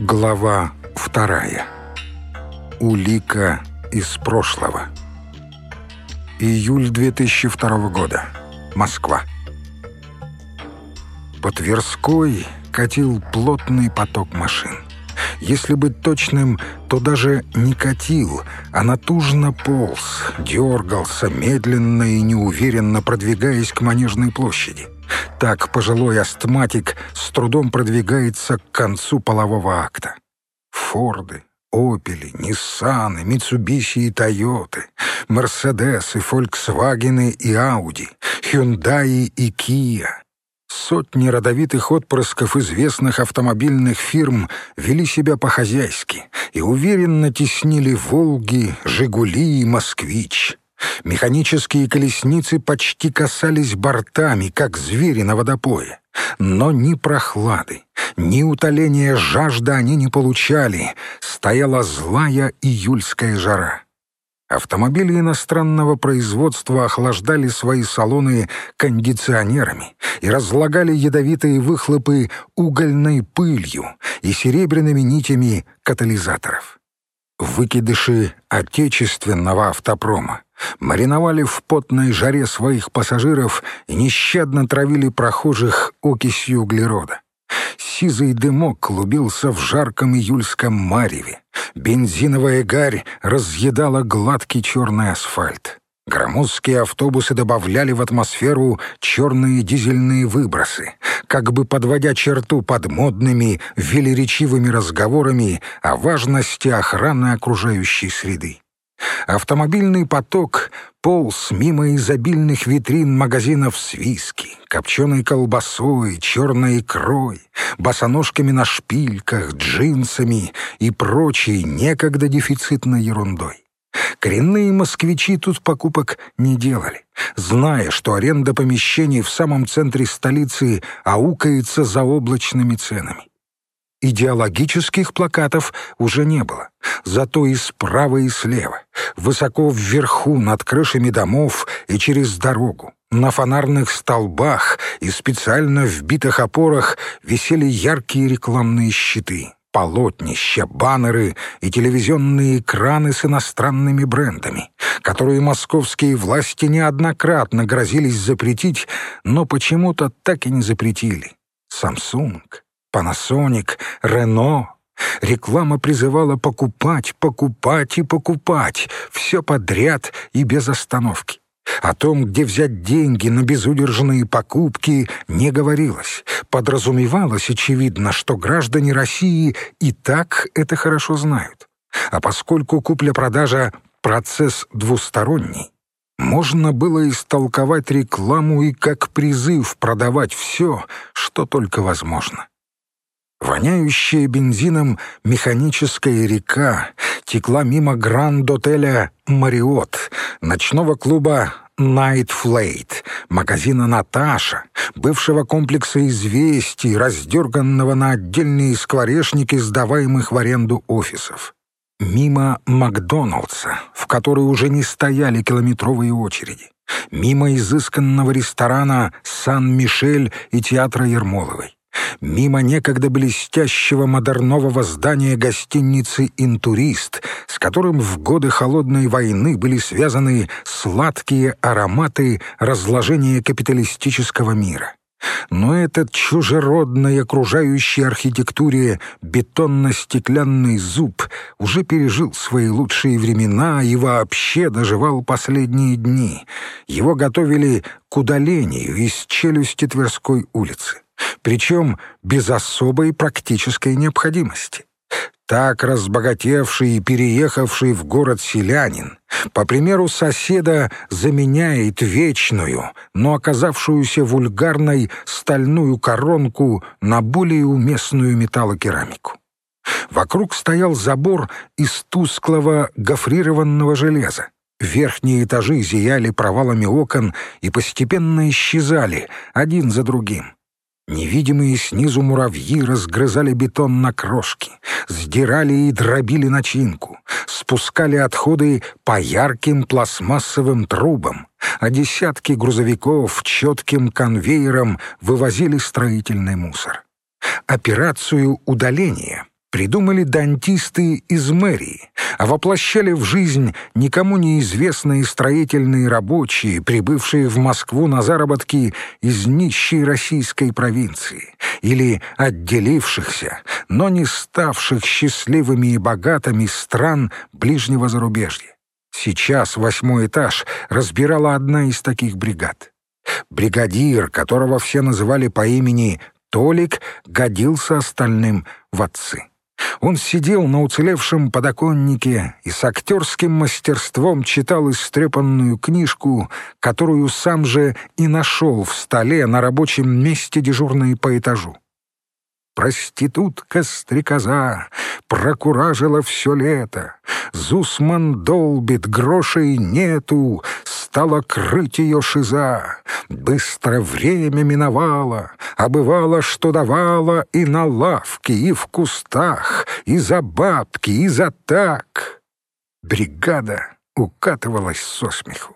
Глава вторая. Улика из прошлого. Июль 2002 года. Москва. По Тверской катил плотный поток машин. Если быть точным, то даже не катил, а натужно полз, дергался, медленно и неуверенно продвигаясь к Манежной площади. Так пожилой астматик с трудом продвигается к концу полового акта. Форды, Опели, Ниссаны, Митсубиши и Тойоты, Мерседесы, Фольксвагены и Ауди, Хюндаи и Кия. Сотни родовитых отпрысков известных автомобильных фирм вели себя по-хозяйски и уверенно теснили «Волги», «Жигули» и «Москвич». Механические колесницы почти касались бортами, как звери на водопое. Но ни прохлады, ни утоления жажды они не получали. Стояла злая июльская жара. Автомобили иностранного производства охлаждали свои салоны кондиционерами и разлагали ядовитые выхлопы угольной пылью и серебряными нитями катализаторов. Выкидыши отечественного автопрома мариновали в потной жаре своих пассажиров и нещадно травили прохожих окисью углерода. Сизый дымок клубился в жарком июльском мареве. Бензиновая гарь разъедала гладкий черный асфальт. Громоздкие автобусы добавляли в атмосферу черные дизельные выбросы, как бы подводя черту под модными, велеречивыми разговорами о важности охраны окружающей среды. Автомобильный поток полз мимо изобильных витрин магазинов с виски, копченой колбасой, черной икрой, босоножками на шпильках, джинсами и прочей некогда дефицитной ерундой. Коренные москвичи тут покупок не делали, зная, что аренда помещений в самом центре столицы аукается заоблачными ценами. Идеологических плакатов уже не было, зато и справа, и слева, высоко вверху над крышами домов и через дорогу, на фонарных столбах и специально вбитых опорах висели яркие рекламные щиты, полотнища, баннеры и телевизионные экраны с иностранными брендами, которые московские власти неоднократно грозились запретить, но почему-то так и не запретили. Samsung, Panasonic, Renault. Реклама призывала покупать, покупать и покупать, все подряд и без остановки. О том, где взять деньги на безудержные покупки, не говорилось. Подразумевалось, очевидно, что граждане России и так это хорошо знают. А поскольку купля-продажа — процесс двусторонний, можно было истолковать рекламу и как призыв продавать все, что только возможно. Воняющая бензином механическая река текла мимо гранд-отеля «Мариот», ночного клуба «Найт Флейт», магазина «Наташа», бывшего комплекса «Известий», раздерганного на отдельные скворечники, сдаваемых в аренду офисов. Мимо Макдоналдса, в который уже не стояли километровые очереди. Мимо изысканного ресторана «Сан-Мишель» и театра Ермоловой мимо некогда блестящего модернового здания гостиницы «Интурист», с которым в годы Холодной войны были связаны сладкие ароматы разложения капиталистического мира. Но этот чужеродной окружающей архитектуре бетонно-стеклянный зуб уже пережил свои лучшие времена и вообще доживал последние дни. Его готовили к удалению из челюсти Тверской улицы причем без особой практической необходимости. Так разбогатевший и переехавший в город селянин, по примеру соседа, заменяет вечную, но оказавшуюся вульгарной стальную коронку на более уместную металлокерамику. Вокруг стоял забор из тусклого гофрированного железа. Верхние этажи зияли провалами окон и постепенно исчезали один за другим. Невидимые снизу муравьи разгрызали бетон на крошки, сдирали и дробили начинку, спускали отходы по ярким пластмассовым трубам, а десятки грузовиков четким конвейером вывозили строительный мусор. Операцию удаления придумали дантисты из мэрии, а воплощали в жизнь никому неизвестные строительные рабочие, прибывшие в Москву на заработки из нищей российской провинции, или отделившихся, но не ставших счастливыми и богатыми стран ближнего зарубежья. Сейчас восьмой этаж разбирала одна из таких бригад. Бригадир, которого все называли по имени Толик, годился остальным в отцы. Он сидел на уцелевшем подоконнике и с актерским мастерством читал истрепанную книжку, которую сам же и нашел в столе на рабочем месте дежурной по этажу. Проститутка-стрекоза прокуражила все лето. Зусман долбит, грошей нету, стала крыть ее шиза. Быстро время миновало, а бывало, что давала и на лавке, и в кустах, и за бабки, и за так. Бригада укатывалась со смеху.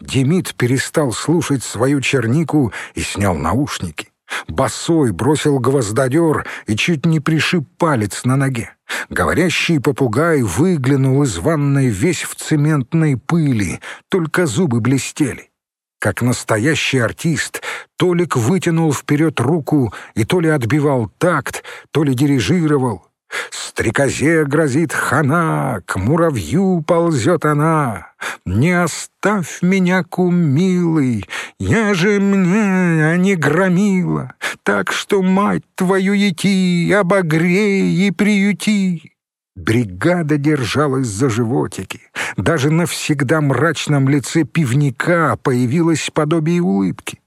Демид перестал слушать свою чернику и снял наушники. Босой бросил гвоздодер и чуть не пришиб палец на ноге. Говорящий попугай выглянул из ванной весь в цементной пыли, только зубы блестели. Как настоящий артист, Толик вытянул вперед руку и то ли отбивал такт, то ли дирижировал. Стрекозе грозит хана, к муравью ползет она. Не оставь меня, кум милый, я же мне, а не громила. Так что, мать твою, ети, обогрей и приюти. Бригада держалась за животики. Даже на всегда мрачном лице пивника появилось подобие улыбки.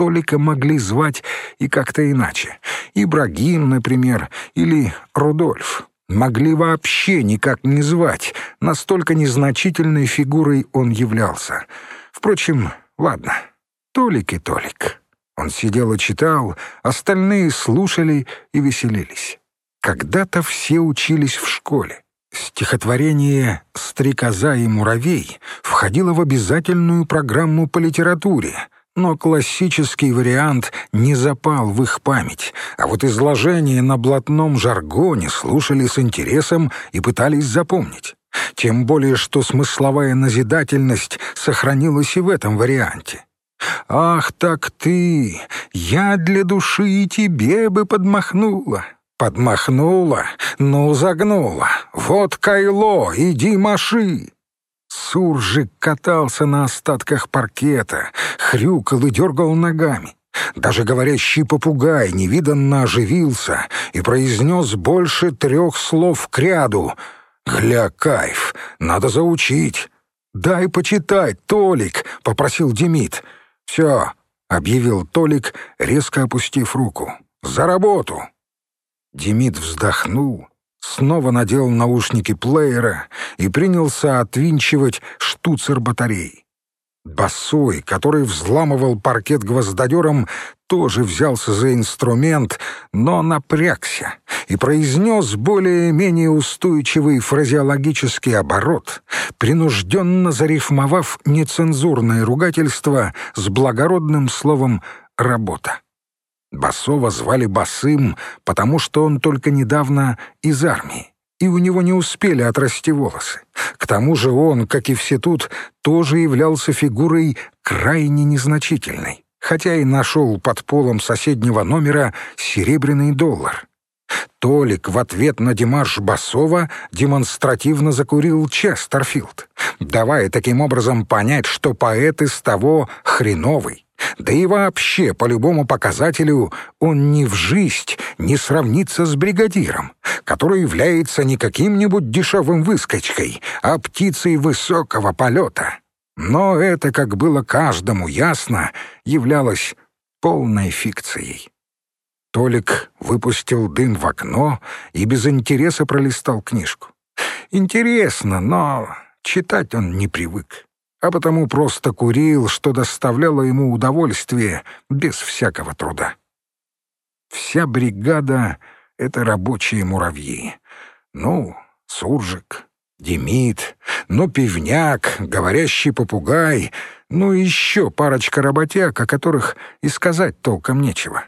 Толика могли звать и как-то иначе. Ибрагим, например, или Рудольф. Могли вообще никак не звать, настолько незначительной фигурой он являлся. Впрочем, ладно, Толик и Толик. Он сидел и читал, остальные слушали и веселились. Когда-то все учились в школе. Стихотворение «Стрекоза и муравей» входило в обязательную программу по литературе — но классический вариант не запал в их память, а вот изложение на блатном жаргоне слушали с интересом и пытались запомнить. Тем более, что смысловая назидательность сохранилась и в этом варианте. «Ах, так ты! Я для души тебе бы подмахнула!» «Подмахнула? Ну, загнула! Вот кайло, иди маши!» Суржик катался на остатках паркета, хрюкал и дергал ногами. Даже говорящий попугай невиданно оживился и произнес больше трех слов к ряду. «Гля, кайф, надо заучить». «Дай почитать, Толик», — попросил Демид. «Все», — объявил Толик, резко опустив руку. «За работу!» Демид вздохнул, снова надел наушники плеера и принялся отвинчивать штуцер батарей. Басой, который взламывал паркет гвоздодером, тоже взялся за инструмент, но напрягся и произнес более-менее устойчивый фразеологический оборот, принужденно зарифмовав нецензурное ругательство с благородным словом «работа». Басова звали Басым, потому что он только недавно из армии, и у него не успели отрасти волосы. К тому же он, как и все тут, тоже являлся фигурой крайне незначительной, хотя и нашел под полом соседнего номера серебряный доллар. Толик в ответ на Димаш Басова демонстративно закурил Честерфилд, давая таким образом понять, что поэт из того хреновый. Да и вообще, по любому показателю, он ни в жизнь не сравнится с бригадиром, который является не каким-нибудь дешевым выскочкой, а птицей высокого полета. Но это, как было каждому ясно, являлось полной фикцией. Толик выпустил дым в окно и без интереса пролистал книжку. Интересно, но читать он не привык а потому просто курил, что доставляло ему удовольствие без всякого труда. Вся бригада — это рабочие муравьи. Ну, Суржик, Демид, ну, Пивняк, говорящий попугай, ну, еще парочка работяг, о которых и сказать толком нечего.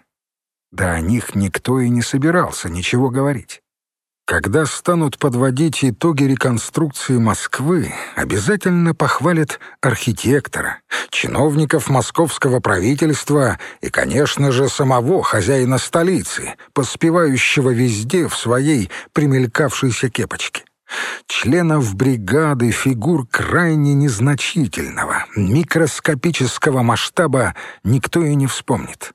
Да о них никто и не собирался ничего говорить. Когда станут подводить итоги реконструкции Москвы, обязательно похвалят архитектора, чиновников московского правительства и, конечно же, самого хозяина столицы, поспевающего везде в своей примелькавшейся кепочке. Членов бригады фигур крайне незначительного, микроскопического масштаба никто и не вспомнит.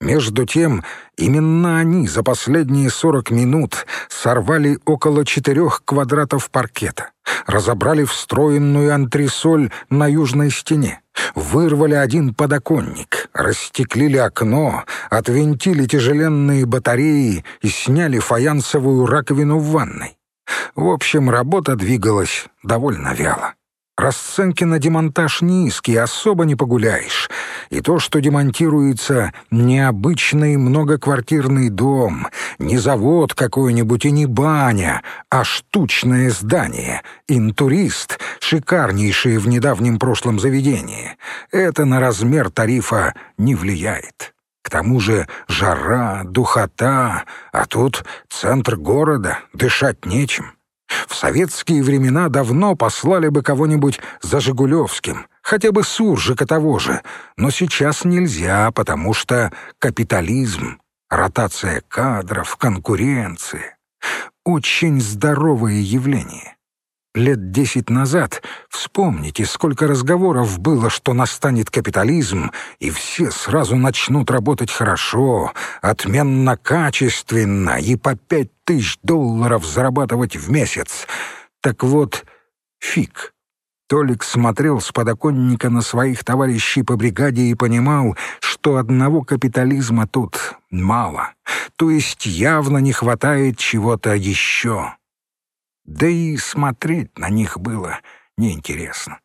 Между тем, именно они за последние сорок минут сорвали около четырех квадратов паркета, разобрали встроенную антресоль на южной стене, вырвали один подоконник, расстеклили окно, отвинтили тяжеленные батареи и сняли фаянсовую раковину в ванной. В общем, работа двигалась довольно вяло. Расценки на демонтаж низкие, особо не погуляешь. И то, что демонтируется необычный многоквартирный дом, не завод какой-нибудь и не баня, а штучное здание, интурист, шикарнейшее в недавнем прошлом заведении, это на размер тарифа не влияет. К тому же жара, духота, а тут центр города, дышать нечем. В советские времена давно послали бы кого-нибудь за Жигулевским, хотя бы Суржика того же, но сейчас нельзя, потому что капитализм, ротация кадров, конкуренция — очень здоровое явление. Лет десять назад вспомните, сколько разговоров было, что настанет капитализм, и все сразу начнут работать хорошо, отменно качественно и по пять тысяч долларов зарабатывать в месяц. Так вот, фиг. Толик смотрел с подоконника на своих товарищей по бригаде и понимал, что одного капитализма тут мало, то есть явно не хватает чего-то еще. Да и смотреть на них было неинтересно.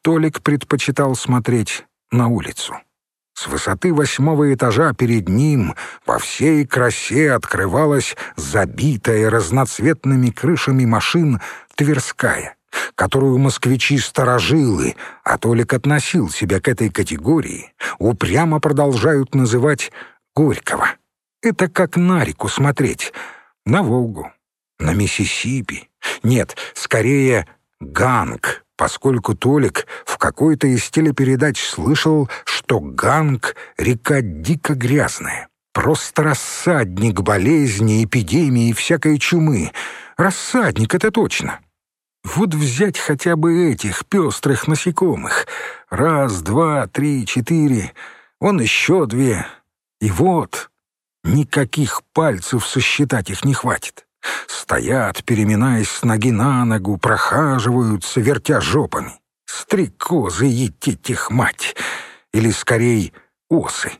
Толик предпочитал смотреть на улицу. С высоты восьмого этажа перед ним во всей красе открывалась забитая разноцветными крышами машин Тверская, которую москвичи-старожилы, а Толик относил себя к этой категории, упрямо продолжают называть Горького. Это как на реку смотреть, на Волгу, на Миссисипи, нет, скорее Ганг, поскольку Толик в какой-то из телепередач слышал, что Ганг — река дико грязная. Просто рассадник болезни, эпидемии и всякой чумы. Рассадник — это точно. Вот взять хотя бы этих пестрых насекомых. Раз, два, три, четыре. Он еще две. И вот никаких пальцев сосчитать их не хватит. Стоят, переминаясь с ноги на ногу, прохаживаются, вертя жопами. Стрекозы, етить их мать! Или, скорее, осы.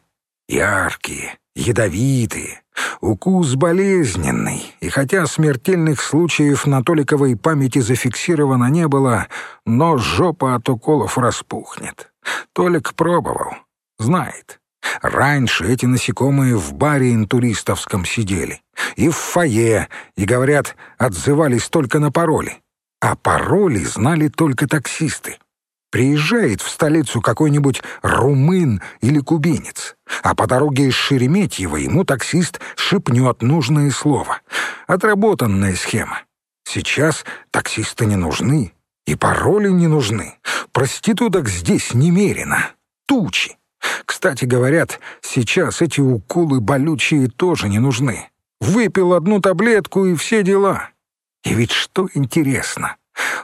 Яркие, ядовитые. Укус болезненный, и хотя смертельных случаев на Толиковой памяти зафиксировано не было, но жопа от уколов распухнет. Толик пробовал, знает. Раньше эти насекомые в баре интуристовском сидели, и в фойе, и, говорят, отзывались только на пароли. А пароли знали только таксисты. Приезжает в столицу какой-нибудь румын или кубинец, а по дороге из Шереметьево ему таксист шепнет нужное слово. Отработанная схема. Сейчас таксисты не нужны, и пароли не нужны. Проституток здесь немерено. Тучи. Кстати, говорят, сейчас эти уколы болючие тоже не нужны. Выпил одну таблетку и все дела. И ведь что интересно,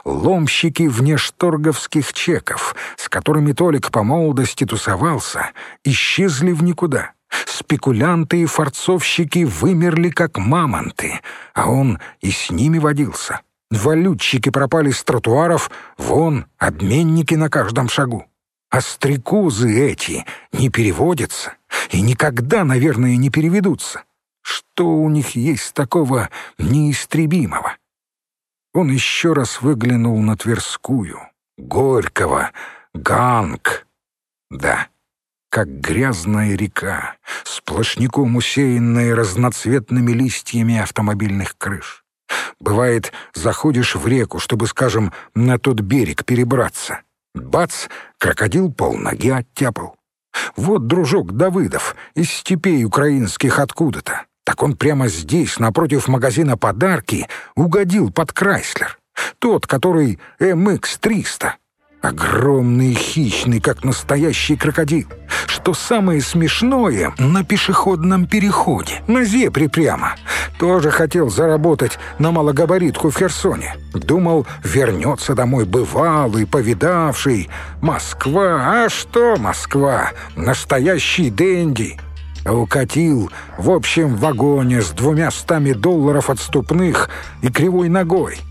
ломщики внешторговских чеков, с которыми Толик по молодости тусовался, исчезли в никуда. Спекулянты и форцовщики вымерли как мамонты, а он и с ними водился. Валютчики пропали с тротуаров, вон, обменники на каждом шагу. А стрекозы эти не переводятся и никогда, наверное, не переведутся. Что у них есть такого неистребимого? Он еще раз выглянул на Тверскую, Горького, Ганг. Да, как грязная река, сплошняком усеянная разноцветными листьями автомобильных крыш. Бывает, заходишь в реку, чтобы, скажем, на тот берег перебраться — Бац! Крокодил полноги оттяпал. Вот дружок Давыдов из степей украинских откуда-то. Так он прямо здесь, напротив магазина «Подарки», угодил под Крайслер. Тот, который MX-300. Огромный хищный, как настоящий крокодил. Что самое смешное, на пешеходном переходе, на зебре прямо. Тоже хотел заработать на малогабаритку в Херсоне. Думал, вернется домой бывалый, повидавший. Москва, а что Москва? Настоящий денди. Укатил в общем вагоне с двумя стами долларов отступных и кривой ногой —